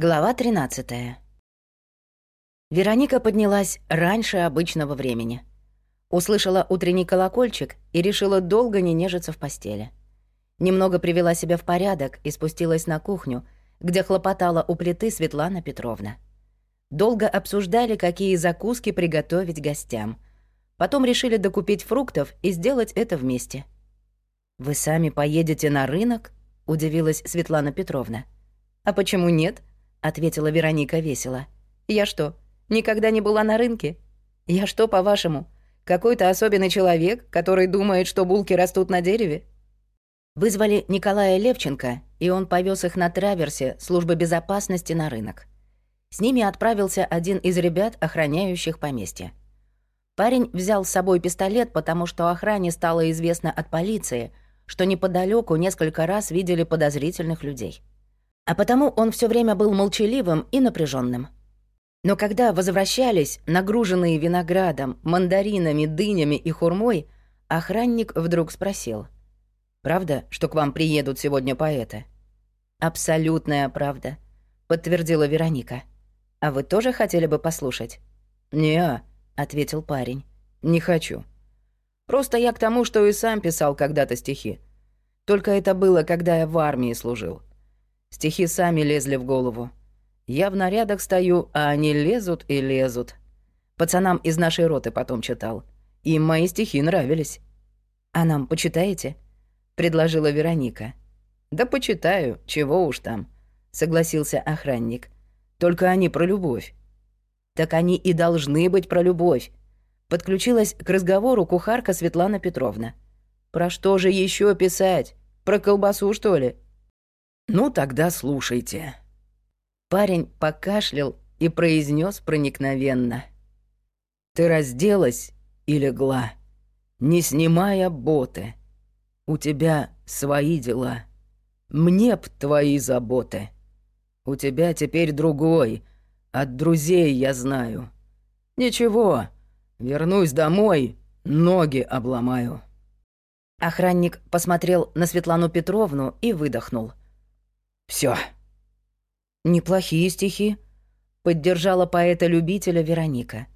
Глава 13. Вероника поднялась раньше обычного времени. Услышала утренний колокольчик и решила долго не нежиться в постели. Немного привела себя в порядок и спустилась на кухню, где хлопотала у плиты Светлана Петровна. Долго обсуждали, какие закуски приготовить гостям. Потом решили докупить фруктов и сделать это вместе. «Вы сами поедете на рынок?» — удивилась Светлана Петровна. «А почему нет?» — ответила Вероника весело. «Я что, никогда не была на рынке? Я что, по-вашему, какой-то особенный человек, который думает, что булки растут на дереве?» Вызвали Николая Левченко, и он повез их на траверсе службы безопасности на рынок. С ними отправился один из ребят, охраняющих поместье. Парень взял с собой пистолет, потому что охране стало известно от полиции, что неподалеку несколько раз видели подозрительных людей а потому он все время был молчаливым и напряженным. Но когда возвращались, нагруженные виноградом, мандаринами, дынями и хурмой, охранник вдруг спросил. «Правда, что к вам приедут сегодня поэты?» «Абсолютная правда», — подтвердила Вероника. «А вы тоже хотели бы послушать?» «Не-а», ответил парень. «Не хочу. Просто я к тому, что и сам писал когда-то стихи. Только это было, когда я в армии служил. Стихи сами лезли в голову. Я в нарядах стою, а они лезут и лезут. Пацанам из нашей роты потом читал. Им мои стихи нравились. «А нам почитаете?» — предложила Вероника. «Да почитаю, чего уж там», — согласился охранник. «Только они про любовь». «Так они и должны быть про любовь», — подключилась к разговору кухарка Светлана Петровна. «Про что же еще писать? Про колбасу, что ли?» «Ну, тогда слушайте». Парень покашлял и произнес проникновенно. «Ты разделась и легла, не снимая боты. У тебя свои дела, мне б твои заботы. У тебя теперь другой, от друзей я знаю. Ничего, вернусь домой, ноги обломаю». Охранник посмотрел на Светлану Петровну и выдохнул. Все. Неплохие стихи, поддержала поэта-любителя Вероника.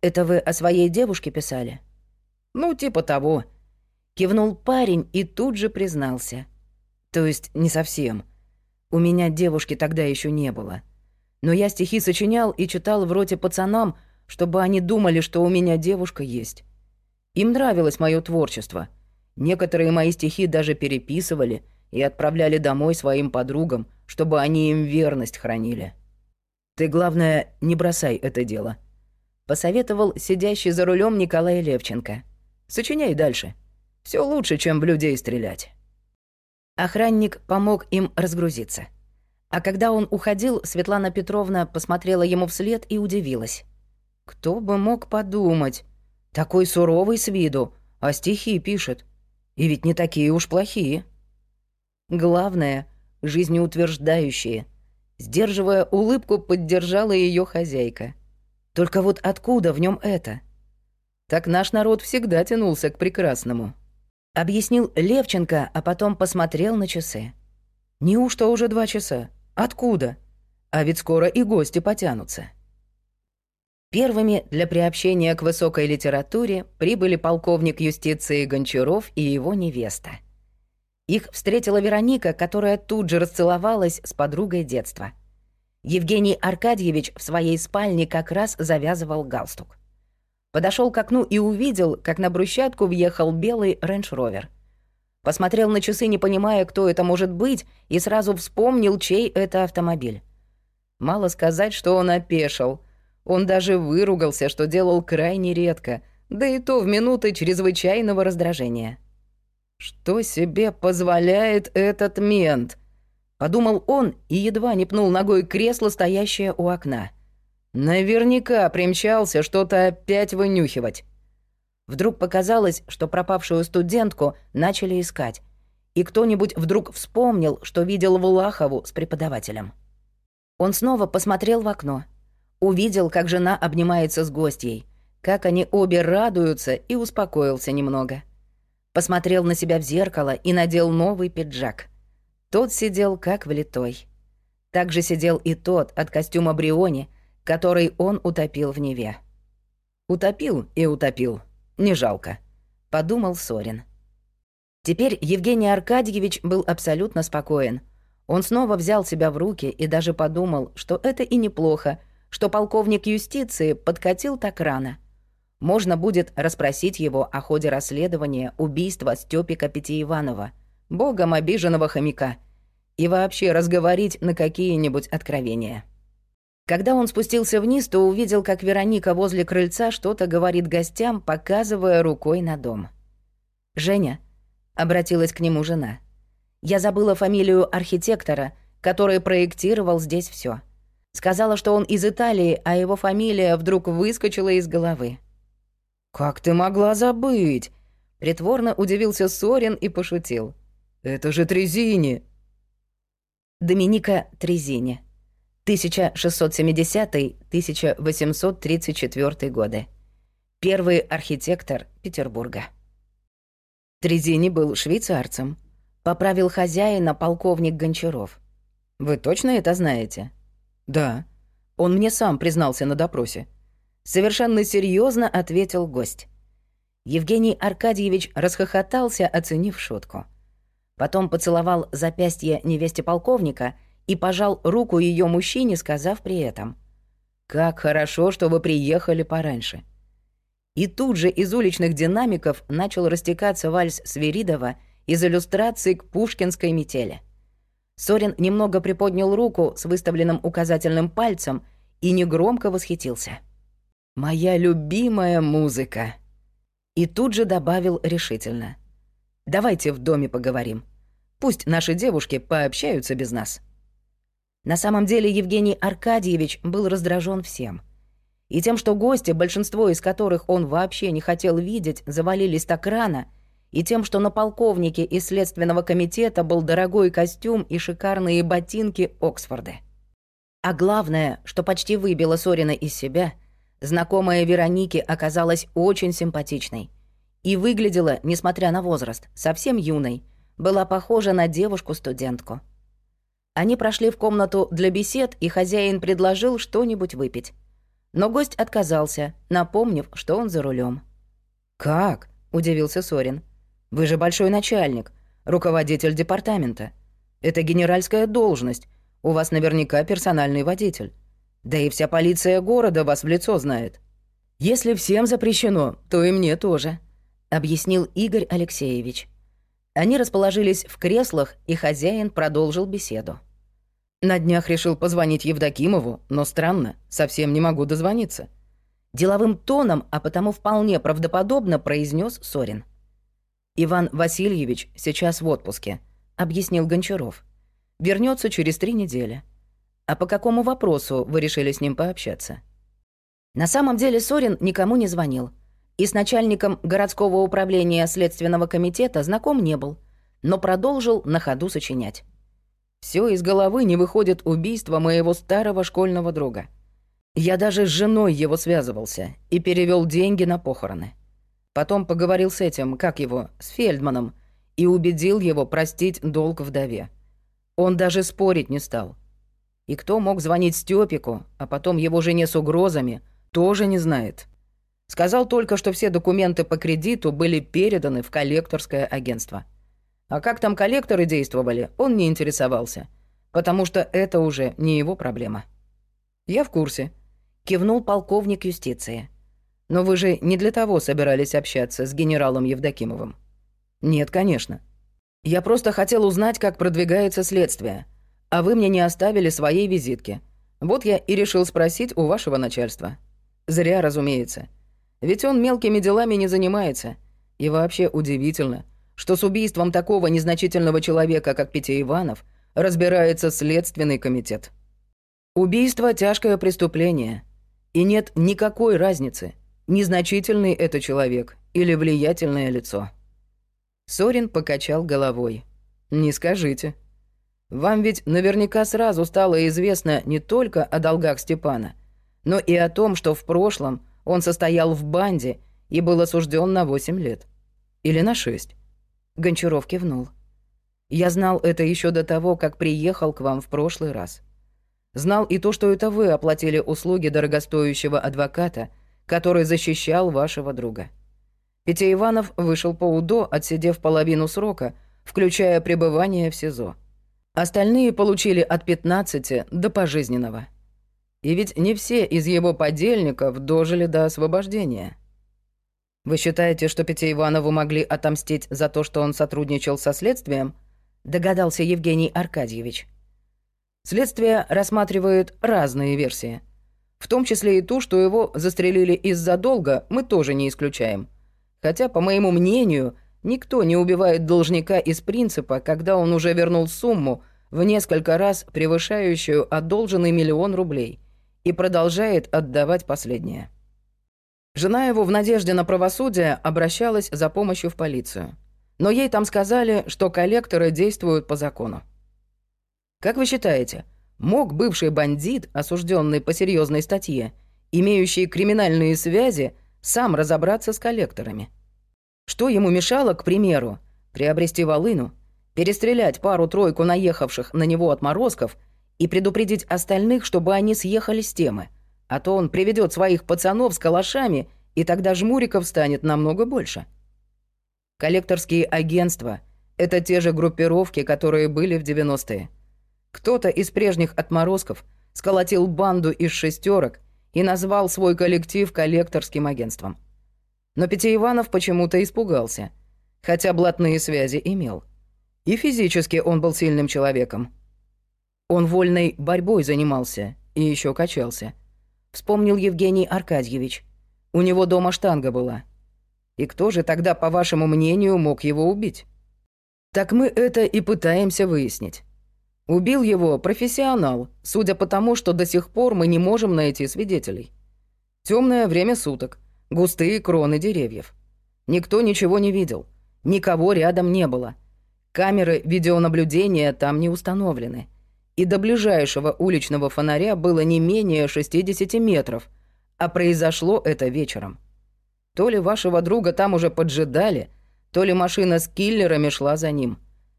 Это вы о своей девушке писали? Ну, типа того. Кивнул парень и тут же признался. То есть не совсем. У меня девушки тогда еще не было. Но я стихи сочинял и читал в роте пацанам, чтобы они думали, что у меня девушка есть. Им нравилось мое творчество. Некоторые мои стихи даже переписывали — и отправляли домой своим подругам, чтобы они им верность хранили. Ты, главное, не бросай это дело. Посоветовал сидящий за рулем Николай Левченко. Сочиняй дальше. Все лучше, чем в людей стрелять. Охранник помог им разгрузиться. А когда он уходил, Светлана Петровна посмотрела ему вслед и удивилась. Кто бы мог подумать? Такой суровый с виду, а стихи пишет. И ведь не такие уж плохие. Главное — жизнеутверждающие. Сдерживая улыбку, поддержала ее хозяйка. Только вот откуда в нем это? Так наш народ всегда тянулся к прекрасному. Объяснил Левченко, а потом посмотрел на часы. Неужто уже два часа? Откуда? А ведь скоро и гости потянутся. Первыми для приобщения к высокой литературе прибыли полковник юстиции Гончаров и его невеста — их встретила Вероника, которая тут же расцеловалась с подругой детства. Евгений Аркадьевич в своей спальне как раз завязывал галстук. Подошел к окну и увидел, как на брусчатку въехал белый рейндж-ровер. Посмотрел на часы, не понимая, кто это может быть, и сразу вспомнил, чей это автомобиль. Мало сказать, что он опешил. Он даже выругался, что делал крайне редко, да и то в минуты чрезвычайного раздражения. Что себе позволяет этот мент? Подумал он и едва не пнул ногой кресло, стоящее у окна. Наверняка примчался что-то опять вынюхивать. Вдруг показалось, что пропавшую студентку начали искать. И кто-нибудь вдруг вспомнил, что видел Влахову с преподавателем. Он снова посмотрел в окно. Увидел, как жена обнимается с гостьей, как они обе радуются и успокоился немного. Посмотрел на себя в зеркало и надел новый пиджак. Тот сидел как влитой. Также сидел и тот от костюма Бриони, который он утопил в Неве. Утопил и утопил. Не жалко, подумал Сорин. Теперь Евгений Аркадьевич был абсолютно спокоен. Он снова взял себя в руки и даже подумал, что это и неплохо, что полковник юстиции подкатил так рано. Можно будет расспросить его о ходе расследования убийства Стёпика Пятииванова, богом обиженного хомяка, и вообще разговорить на какие-нибудь откровения. Когда он спустился вниз, то увидел, как Вероника возле крыльца что-то говорит гостям, показывая рукой на дом. «Женя», — обратилась к нему жена, — «я забыла фамилию архитектора, который проектировал здесь все. Сказала, что он из Италии, а его фамилия вдруг выскочила из головы». «Как ты могла забыть?» Притворно удивился Сорин и пошутил. «Это же Трезини!» Доминика Трезини. 1670-1834 годы. Первый архитектор Петербурга. Трезини был швейцарцем. Поправил хозяина полковник Гончаров. Вы точно это знаете? Да. Он мне сам признался на допросе. Совершенно серьезно ответил гость. Евгений Аркадьевич расхохотался, оценив шутку. Потом поцеловал запястье невесте полковника — и пожал руку ее мужчине, сказав при этом «Как хорошо, что вы приехали пораньше». И тут же из уличных динамиков начал растекаться вальс Свиридова из иллюстрации к пушкинской метели. Сорин немного приподнял руку с выставленным указательным пальцем и негромко восхитился. «Моя любимая музыка!» И тут же добавил решительно. «Давайте в доме поговорим. Пусть наши девушки пообщаются без нас». На самом деле Евгений Аркадьевич был раздражен всем. И тем, что гости, большинство из которых он вообще не хотел видеть, завалились так рано, и тем, что на полковнике из Следственного комитета был дорогой костюм и шикарные ботинки Оксфорды. А главное, что почти выбило Сорина из себя, знакомая Вероники оказалась очень симпатичной. И выглядела, несмотря на возраст, совсем юной, была похожа на девушку-студентку. Они прошли в комнату для бесед, и хозяин предложил что-нибудь выпить. Но гость отказался, напомнив, что он за рулем. «Как?» — удивился Сорин. «Вы же большой начальник, руководитель департамента. Это генеральская должность. У вас наверняка персональный водитель. Да и вся полиция города вас в лицо знает. Если всем запрещено, то и мне тоже», — объяснил Игорь Алексеевич. Они расположились в креслах, и хозяин продолжил беседу. «На днях решил позвонить Евдокимову, но странно, совсем не могу дозвониться». Деловым тоном, а потому вполне правдоподобно произнес Сорин. «Иван Васильевич сейчас в отпуске», — объяснил Гончаров. Вернется через три недели. А по какому вопросу вы решили с ним пообщаться?» На самом деле Сорин никому не звонил и с начальником городского управления Следственного комитета знаком не был, но продолжил на ходу сочинять. Все из головы не выходит убийство моего старого школьного друга. Я даже с женой его связывался и перевел деньги на похороны. Потом поговорил с этим, как его, с Фельдманом, и убедил его простить долг вдове. Он даже спорить не стал. И кто мог звонить Стёпику, а потом его жене с угрозами, тоже не знает. Сказал только, что все документы по кредиту были переданы в коллекторское агентство. А как там коллекторы действовали, он не интересовался, потому что это уже не его проблема. «Я в курсе», — кивнул полковник юстиции. «Но вы же не для того собирались общаться с генералом Евдокимовым?» «Нет, конечно. Я просто хотел узнать, как продвигается следствие, а вы мне не оставили своей визитки. Вот я и решил спросить у вашего начальства. Зря, разумеется». Ведь он мелкими делами не занимается. И вообще удивительно, что с убийством такого незначительного человека, как Петя Иванов, разбирается Следственный комитет. Убийство — тяжкое преступление. И нет никакой разницы, незначительный это человек или влиятельное лицо. Сорин покачал головой. «Не скажите. Вам ведь наверняка сразу стало известно не только о долгах Степана, но и о том, что в прошлом он состоял в банде и был осужден на 8 лет. Или на 6. Гончаров кивнул. Я знал это еще до того, как приехал к вам в прошлый раз. Знал и то, что это вы оплатили услуги дорогостоящего адвоката, который защищал вашего друга. Петя Иванов вышел по УДО, отсидев половину срока, включая пребывание в СИЗО. Остальные получили от 15 до пожизненного. И ведь не все из его подельников дожили до освобождения. Вы считаете, что Пете Иванову могли отомстить за то, что он сотрудничал со следствием? Догадался Евгений Аркадьевич. Следствие рассматривает разные версии. В том числе и ту, что его застрелили из-за долга, мы тоже не исключаем. Хотя, по моему мнению, никто не убивает должника из принципа, когда он уже вернул сумму в несколько раз превышающую одолженный миллион рублей и продолжает отдавать последнее. Жена его в надежде на правосудие обращалась за помощью в полицию. Но ей там сказали, что коллекторы действуют по закону. Как вы считаете, мог бывший бандит, осужденный по серьезной статье, имеющий криминальные связи, сам разобраться с коллекторами? Что ему мешало, к примеру, приобрести волыну, перестрелять пару-тройку наехавших на него отморозков и предупредить остальных, чтобы они съехали с темы, а то он приведет своих пацанов с калашами, и тогда жмуриков станет намного больше. Коллекторские агентства — это те же группировки, которые были в 90-е. Кто-то из прежних отморозков сколотил банду из шестерок и назвал свой коллектив коллекторским агентством. Но Иванов почему-то испугался, хотя блатные связи имел. И физически он был сильным человеком. Он вольной борьбой занимался и еще качался. Вспомнил Евгений Аркадьевич. У него дома штанга была. И кто же тогда, по вашему мнению, мог его убить? Так мы это и пытаемся выяснить. Убил его профессионал, судя по тому, что до сих пор мы не можем найти свидетелей. Темное время суток, густые кроны деревьев. Никто ничего не видел, никого рядом не было. Камеры видеонаблюдения там не установлены. И до ближайшего уличного фонаря было не менее 60 метров, а произошло это вечером. То ли вашего друга там уже поджидали, то ли машина с киллерами шла за ним.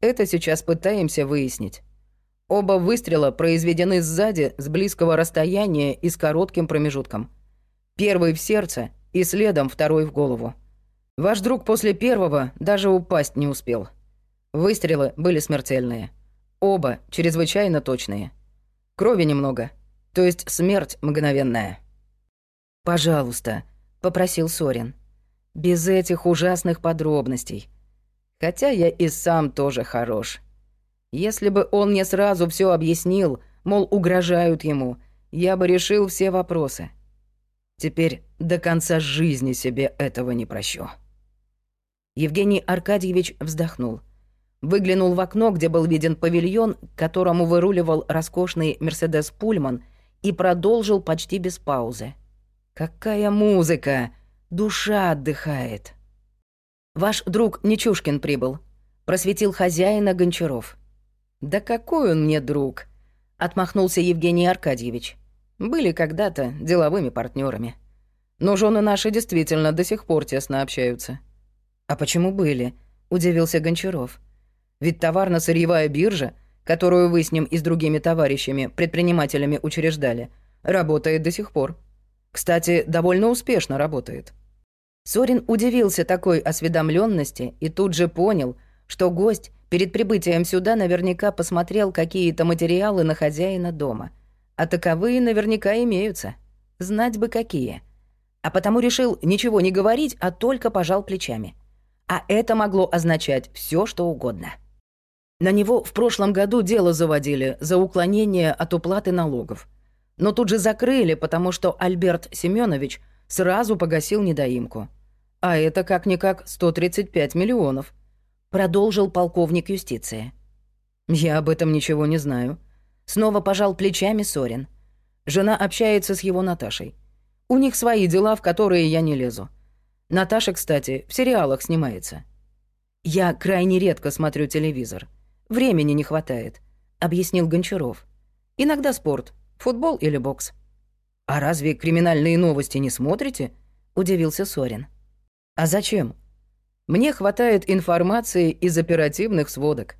Это сейчас пытаемся выяснить. Оба выстрела произведены сзади с близкого расстояния и с коротким промежутком. Первый в сердце и следом второй в голову. Ваш друг после первого даже упасть не успел. Выстрелы были смертельные. Оба чрезвычайно точные. Крови немного, то есть смерть мгновенная. «Пожалуйста», — попросил Сорин. «Без этих ужасных подробностей. Хотя я и сам тоже хорош». Если бы он мне сразу все объяснил, мол, угрожают ему, я бы решил все вопросы. Теперь до конца жизни себе этого не прощу. Евгений Аркадьевич вздохнул. Выглянул в окно, где был виден павильон, к которому выруливал роскошный «Мерседес Пульман», и продолжил почти без паузы. «Какая музыка! Душа отдыхает!» «Ваш друг Нечушкин прибыл», — просветил хозяина Гончаров. «Да какой он мне друг!» — отмахнулся Евгений Аркадьевич. «Были когда-то деловыми партнерами. Но жены наши действительно до сих пор тесно общаются». «А почему были?» — удивился Гончаров. «Ведь товарно-сырьевая биржа, которую вы с ним и с другими товарищами, предпринимателями учреждали, работает до сих пор. Кстати, довольно успешно работает». Сорин удивился такой осведомленности и тут же понял, что гость Перед прибытием сюда наверняка посмотрел какие-то материалы на хозяина дома. А таковые наверняка имеются. Знать бы какие. А потому решил ничего не говорить, а только пожал плечами. А это могло означать все, что угодно. На него в прошлом году дело заводили за уклонение от уплаты налогов. Но тут же закрыли, потому что Альберт Семенович сразу погасил недоимку. А это как-никак 135 миллионов – продолжил полковник юстиции. «Я об этом ничего не знаю». Снова пожал плечами Сорин. Жена общается с его Наташей. У них свои дела, в которые я не лезу. Наташа, кстати, в сериалах снимается. Я крайне редко смотрю телевизор. Времени не хватает, объяснил Гончаров. Иногда спорт, футбол или бокс. А разве криминальные новости не смотрите? удивился Сорин. А зачем? Мне хватает информации из оперативных сводок.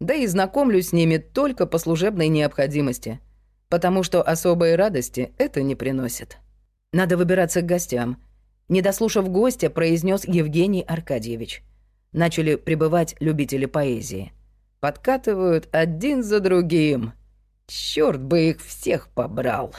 Да и знакомлюсь с ними только по служебной необходимости. потому что особой радости это не приносит. Надо выбираться к гостям. Не дослушав гостя, произнес Евгений Аркадьевич. Начали прибывать любители поэзии. Подкатывают один за другим. Черт бы их всех побрал.